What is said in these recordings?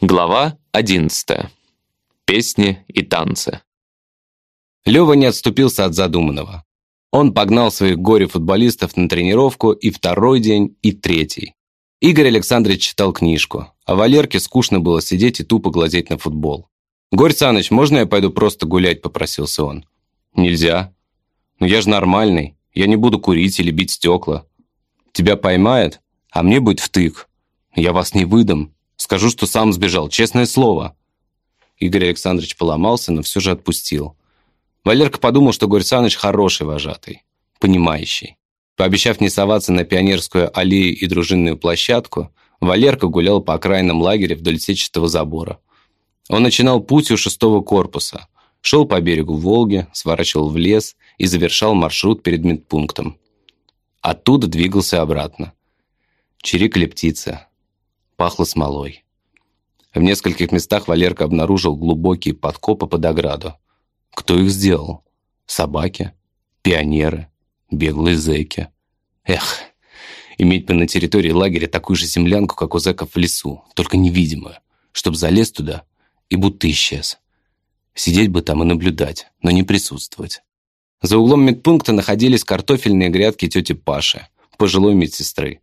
Глава 11. Песни и танцы. Лёва не отступился от задуманного. Он погнал своих горе-футболистов на тренировку и второй день, и третий. Игорь Александрович читал книжку, а Валерке скучно было сидеть и тупо глазеть на футбол. «Горь Саныч, можно я пойду просто гулять?» – попросился он. «Нельзя. Но я же нормальный. Я не буду курить или бить стекла. Тебя поймают, а мне будет втык. Я вас не выдам. Скажу, что сам сбежал, честное слово». Игорь Александрович поломался, но все же отпустил. Валерка подумал, что Горь Саныч хороший вожатый, понимающий. Пообещав не соваться на пионерскую аллею и дружинную площадку, Валерка гулял по окраинам лагеря вдоль сетчатого забора. Он начинал путь у шестого корпуса, шел по берегу Волги, сворачивал в лес и завершал маршрут перед медпунктом. Оттуда двигался обратно. Чирикали птицы, пахло смолой. В нескольких местах Валерка обнаружил глубокие подкопы под ограду. Кто их сделал? Собаки? Пионеры? Беглые зэки? Эх, иметь бы на территории лагеря такую же землянку, как у зэков в лесу, только невидимую, чтоб залез туда и будто исчез. Сидеть бы там и наблюдать, но не присутствовать. За углом медпункта находились картофельные грядки тети Паши, пожилой медсестры.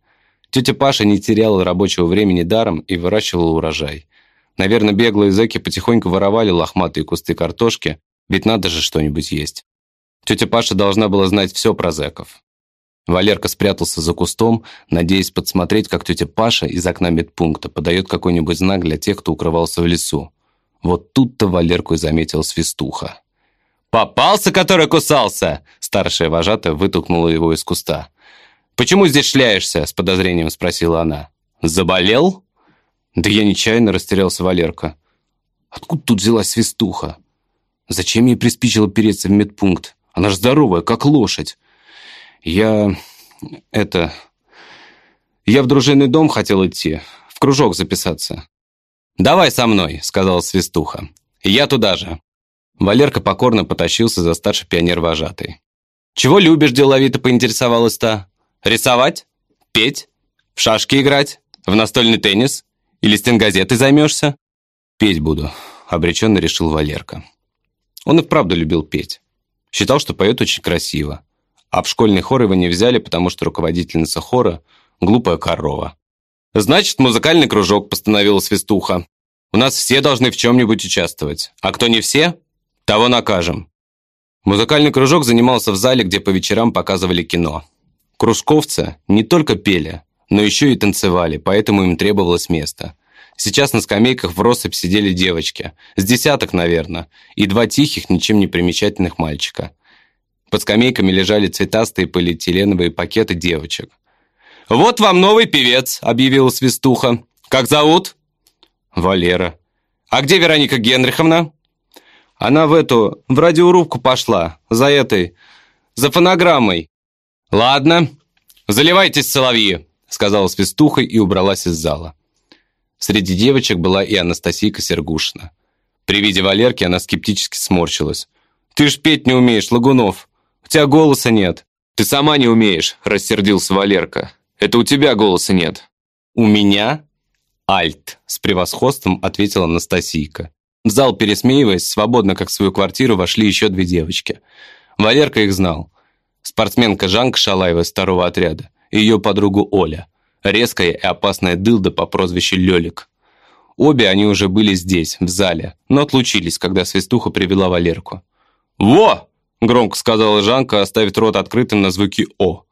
Тетя Паша не теряла рабочего времени даром и выращивала урожай. Наверное, беглые зэки потихоньку воровали лохматые кусты картошки, ведь надо же что-нибудь есть. Тетя Паша должна была знать все про зэков. Валерка спрятался за кустом, надеясь подсмотреть, как тетя Паша из окна медпункта подает какой-нибудь знак для тех, кто укрывался в лесу. Вот тут-то Валерку и заметил свистуха. «Попался, который кусался!» Старшая вожатая вытолкнула его из куста. «Почему здесь шляешься?» – с подозрением спросила она. «Заболел?» «Да я нечаянно растерялся Валерка. Откуда тут взялась свистуха? Зачем ей приспичило переться в медпункт? Она же здоровая, как лошадь. Я... это... Я в дружинный дом хотел идти, в кружок записаться. «Давай со мной», — сказала свистуха. «Я туда же». Валерка покорно потащился за старший пионер-вожатый. «Чего любишь?» – деловито поинтересовалась та. Рисовать? Петь? В шашки играть? В настольный теннис? Или стенгазетой займешься? Петь буду, обреченно решил Валерка. Он и вправду любил петь. Считал, что поет очень красиво. А в школьный хор его не взяли, потому что руководительница хора – глупая корова. «Значит, музыкальный кружок», – постановила Свистуха. «У нас все должны в чем-нибудь участвовать. А кто не все, того накажем». Музыкальный кружок занимался в зале, где по вечерам показывали кино. Кружковцы не только пели, но еще и танцевали, поэтому им требовалось место. Сейчас на скамейках в россыпь сидели девочки, с десяток, наверное, и два тихих, ничем не примечательных мальчика. Под скамейками лежали цветастые полиэтиленовые пакеты девочек. «Вот вам новый певец», — объявила Свистуха. «Как зовут?» «Валера». «А где Вероника Генриховна?» «Она в эту, в радиорубку пошла, за этой, за фонограммой». «Ладно, заливайтесь, соловьи», — сказала свистуха и убралась из зала. Среди девочек была и Анастасийка Сергушина. При виде Валерки она скептически сморщилась. «Ты ж петь не умеешь, Лагунов. У тебя голоса нет». «Ты сама не умеешь», — рассердился Валерка. «Это у тебя голоса нет». «У меня?» «Альт», — с превосходством ответила Анастасийка. В зал, пересмеиваясь, свободно как в свою квартиру, вошли еще две девочки. Валерка их знал спортсменка Жанка Шалаева из второго отряда и ее подругу Оля, резкая и опасная дылда по прозвищу Лёлик. Обе они уже были здесь, в зале, но отлучились, когда свистуха привела Валерку. «Во!» – громко сказала Жанка, оставив рот открытым на звуки «О».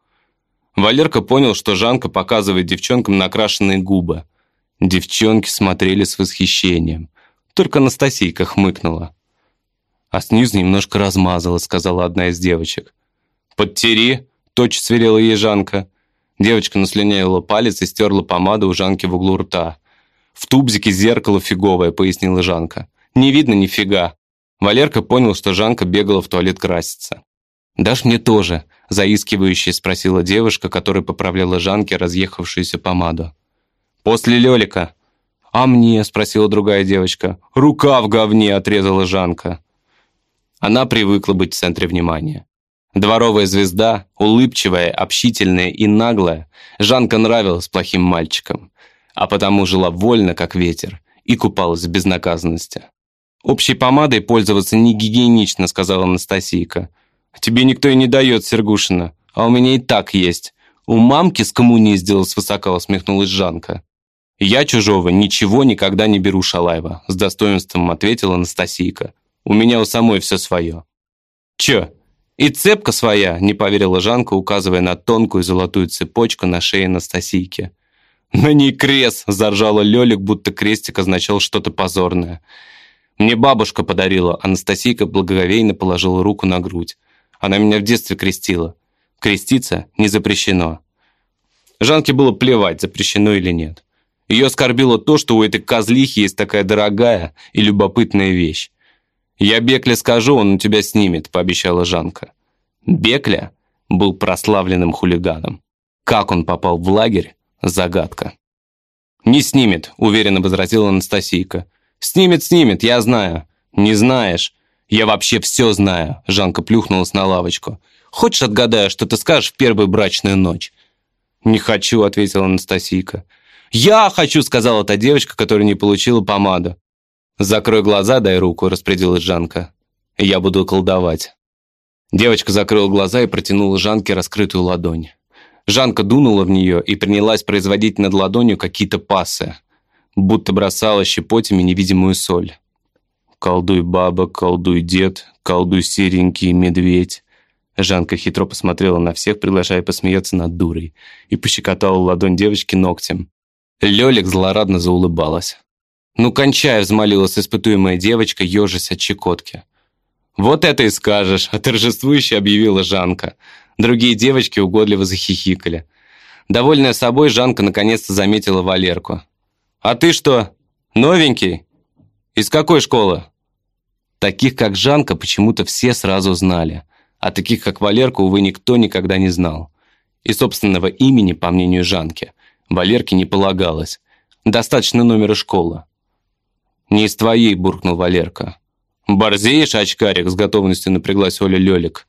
Валерка понял, что Жанка показывает девчонкам накрашенные губы. Девчонки смотрели с восхищением. Только Анастасийка хмыкнула. «А снизу немножко размазала», – сказала одна из девочек. «Подтери!» – точь сверила ей Жанка. Девочка наслюнявила палец и стерла помаду у Жанки в углу рта. «В тубзике зеркало фиговое», – пояснила Жанка. «Не видно нифига». Валерка понял, что Жанка бегала в туалет краситься. «Дашь мне тоже?» – заискивающе спросила девушка, которая поправляла Жанке разъехавшуюся помаду. «После Лёлика». «А мне?» – спросила другая девочка. «Рука в говне!» – отрезала Жанка. Она привыкла быть в центре внимания. Дворовая звезда, улыбчивая, общительная и наглая, Жанка нравилась плохим мальчикам, а потому жила вольно, как ветер, и купалась в безнаказанности. «Общей помадой пользоваться не гигиенично», — сказала Анастасийка. «Тебе никто и не дает, Сергушина, а у меня и так есть. У мамки с коммунией сделал свысока», — усмехнулась Жанка. «Я чужого ничего никогда не беру, Шалаева», — с достоинством ответила Анастасийка. «У меня у самой все свое». «Че, и цепка своя?» — не поверила Жанка, указывая на тонкую золотую цепочку на шее Анастасийки. «На ней крест!» — заржала Лёлик, будто крестик означал что-то позорное. Мне бабушка подарила, Анастасийка благоговейно положила руку на грудь. Она меня в детстве крестила. Креститься не запрещено. Жанке было плевать, запрещено или нет. Ее оскорбило то, что у этой козлихи есть такая дорогая и любопытная вещь. «Я Бекле скажу, он у тебя снимет», – пообещала Жанка. Бекля был прославленным хулиганом. Как он попал в лагерь – загадка. «Не снимет», – уверенно возразила Анастасийка. «Снимет, снимет, я знаю». «Не знаешь». «Я вообще все знаю», – Жанка плюхнулась на лавочку. «Хочешь отгадаю, что ты скажешь в первую брачную ночь?» «Не хочу», – ответила Анастасийка. «Я хочу», – сказала та девочка, которая не получила помаду. «Закрой глаза, дай руку», – распорядилась Жанка. «Я буду колдовать». Девочка закрыла глаза и протянула Жанке раскрытую ладонь. Жанка дунула в нее и принялась производить над ладонью какие-то пасы будто бросала щепотями невидимую соль. «Колдуй, баба, колдуй, дед, колдуй, серенький медведь». Жанка хитро посмотрела на всех, приглашая посмеяться над дурой, и пощекотала ладонь девочки ногтем. Лёлик злорадно заулыбалась. «Ну, кончай!» – взмолилась испытуемая девочка, ежась от щекотки. «Вот это и скажешь!» – а торжествующе объявила Жанка. Другие девочки угодливо захихикали. Довольная собой, Жанка наконец-то заметила Валерку. «А ты что, новенький? Из какой школы?» Таких, как Жанка, почему-то все сразу знали, а таких, как Валерка, увы, никто никогда не знал. И собственного имени, по мнению Жанки, Валерке не полагалось. Достаточно номера школы. «Не из твоей», – буркнул Валерка. «Борзеешь, очкарик?» – с готовностью напряглась Оля Лёлик.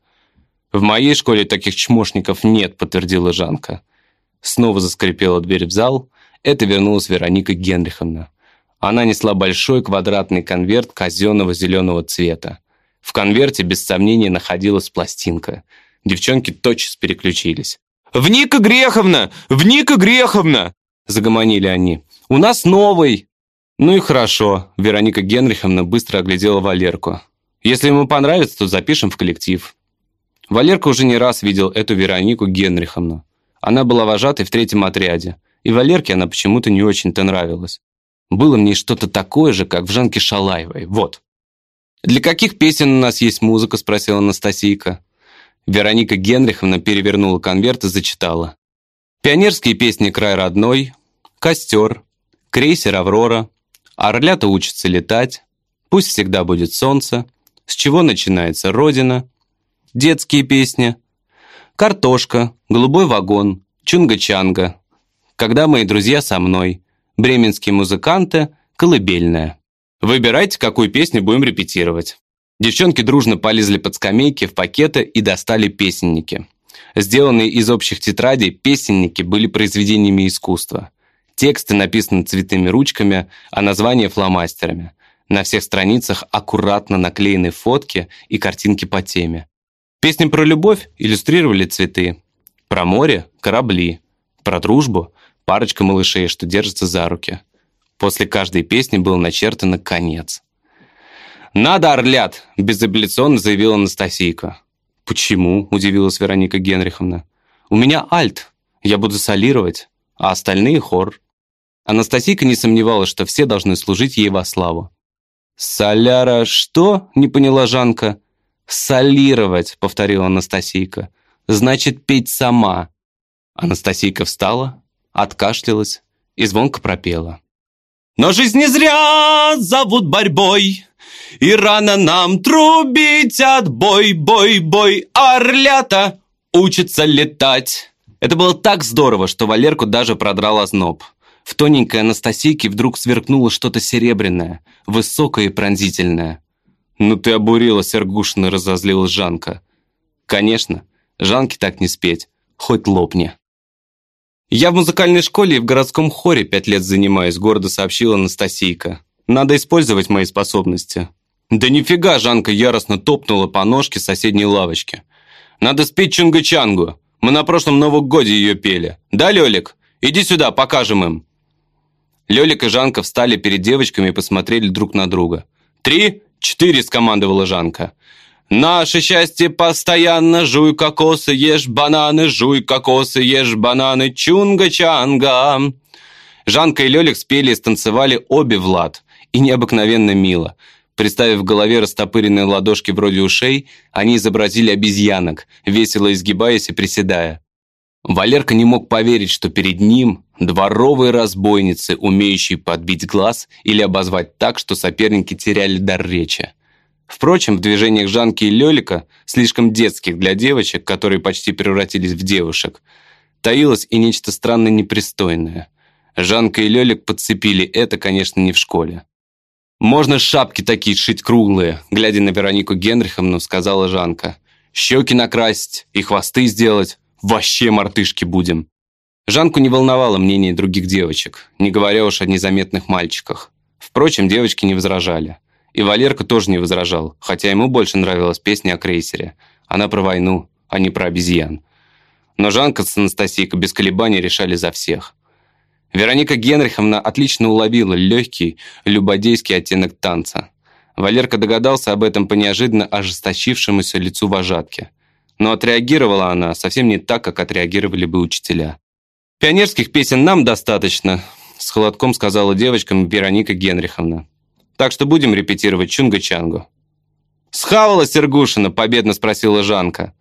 «В моей школе таких чмошников нет», – подтвердила Жанка. Снова заскрипела дверь в зал, это вернулась Вероника Генриховна. Она несла большой квадратный конверт казенного зеленого цвета. В конверте, без сомнения, находилась пластинка. Девчонки тотчас переключились. «Вника Греховна! Вника Греховна!» Загомонили они. «У нас новый!» «Ну и хорошо», Вероника Генриховна быстро оглядела Валерку. «Если ему понравится, то запишем в коллектив». Валерка уже не раз видел эту Веронику Генриховну. Она была вожатой в третьем отряде. И Валерке она почему-то не очень-то нравилась. Было мне что-то такое же, как в Жанке Шалаевой. Вот. «Для каких песен у нас есть музыка?» – спросила Анастасийка. Вероника Генриховна перевернула конверт и зачитала. «Пионерские песни «Край родной», «Костер», «Крейсер Аврора», «Орлята учатся летать», «Пусть всегда будет солнце», «С чего начинается Родина», «Детские песни», «Картошка», «Голубой вагон», «Чунга-чанга», когда мои друзья со мной, бременские музыканты, колыбельная. Выбирайте, какую песню будем репетировать. Девчонки дружно полезли под скамейки в пакеты и достали песенники. Сделанные из общих тетрадей, песенники были произведениями искусства. Тексты написаны цветными ручками, а названия фломастерами. На всех страницах аккуратно наклеены фотки и картинки по теме. Песни про любовь иллюстрировали цветы. Про море – корабли. Про дружбу парочка малышей, что держатся за руки. После каждой песни был начертан конец. «Надо, орлят!» – безапелляционно заявила Анастасийка. «Почему?» – удивилась Вероника Генриховна. «У меня альт, я буду солировать, а остальные – хор». Анастасийка не сомневалась, что все должны служить ей во славу. «Соляра что?» – не поняла Жанка. «Солировать», – повторила Анастасийка. «Значит, петь сама». Анастасийка встала, откашлялась и звонко пропела. «Но жизнь не зря зовут борьбой, и рано нам трубить отбой, бой, бой, орлята учатся летать». Это было так здорово, что Валерку даже продрал озноб. В тоненькой Анастасийке вдруг сверкнуло что-то серебряное, высокое и пронзительное. «Ну ты обурила, Сергушина!» – разозлилась Жанка. «Конечно, Жанке так не спеть, хоть лопни». «Я в музыкальной школе и в городском хоре пять лет занимаюсь», гордо сообщила Анастасийка. Надо использовать мои способности». «Да нифига!» Жанка яростно топнула по ножке соседней лавочки. «Надо спеть Чунга-Чангу. Мы на прошлом Новом Годе ее пели. Да, Лёлик? Иди сюда, покажем им». Лёлик и Жанка встали перед девочками и посмотрели друг на друга. «Три, четыре!» – скомандовала Жанка. «Наше счастье постоянно, жуй кокосы, ешь бананы, жуй кокосы, ешь бананы, чунга-чанга!» Жанка и Лёлик спели и станцевали обе в лад, и необыкновенно мило. Представив в голове растопыренные ладошки вроде ушей, они изобразили обезьянок, весело изгибаясь и приседая. Валерка не мог поверить, что перед ним дворовые разбойницы, умеющие подбить глаз или обозвать так, что соперники теряли дар речи. Впрочем, в движениях Жанки и Лёлика, слишком детских для девочек, которые почти превратились в девушек, таилось и нечто странно непристойное. Жанка и Лёлик подцепили это, конечно, не в школе. «Можно шапки такие шить круглые», глядя на Веронику Генриховну, сказала Жанка. «Щеки накрасить и хвосты сделать. Вообще мартышки будем». Жанку не волновало мнение других девочек, не говоря уж о незаметных мальчиках. Впрочем, девочки не возражали. И Валерка тоже не возражал, хотя ему больше нравилась песня о крейсере. Она про войну, а не про обезьян. Но Жанка с Анастасийкой без колебаний решали за всех. Вероника Генриховна отлично уловила легкий, любодейский оттенок танца. Валерка догадался об этом по неожиданно ожесточившемуся лицу вожатки. Но отреагировала она совсем не так, как отреагировали бы учителя. «Пионерских песен нам достаточно», — с холодком сказала девочкам Вероника Генриховна. Так что будем репетировать чунга-чангу». «Схавала Сергушина?» – победно спросила Жанка.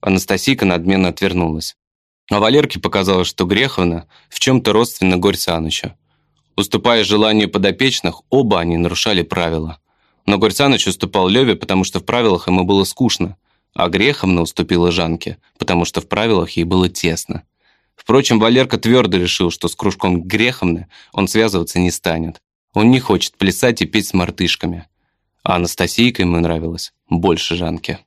Анастасийка надменно отвернулась. А Валерке показалось, что Греховна в чем-то родственна Горь Санычу. Уступая желанию подопечных, оба они нарушали правила. Но Горь Саныч уступал Леве, потому что в правилах ему было скучно, а Греховна уступила Жанке, потому что в правилах ей было тесно. Впрочем, Валерка твердо решил, что с кружком Греховны он связываться не станет. Он не хочет плясать и петь с мартышками. А Анастасийка ему нравилась больше Жанки.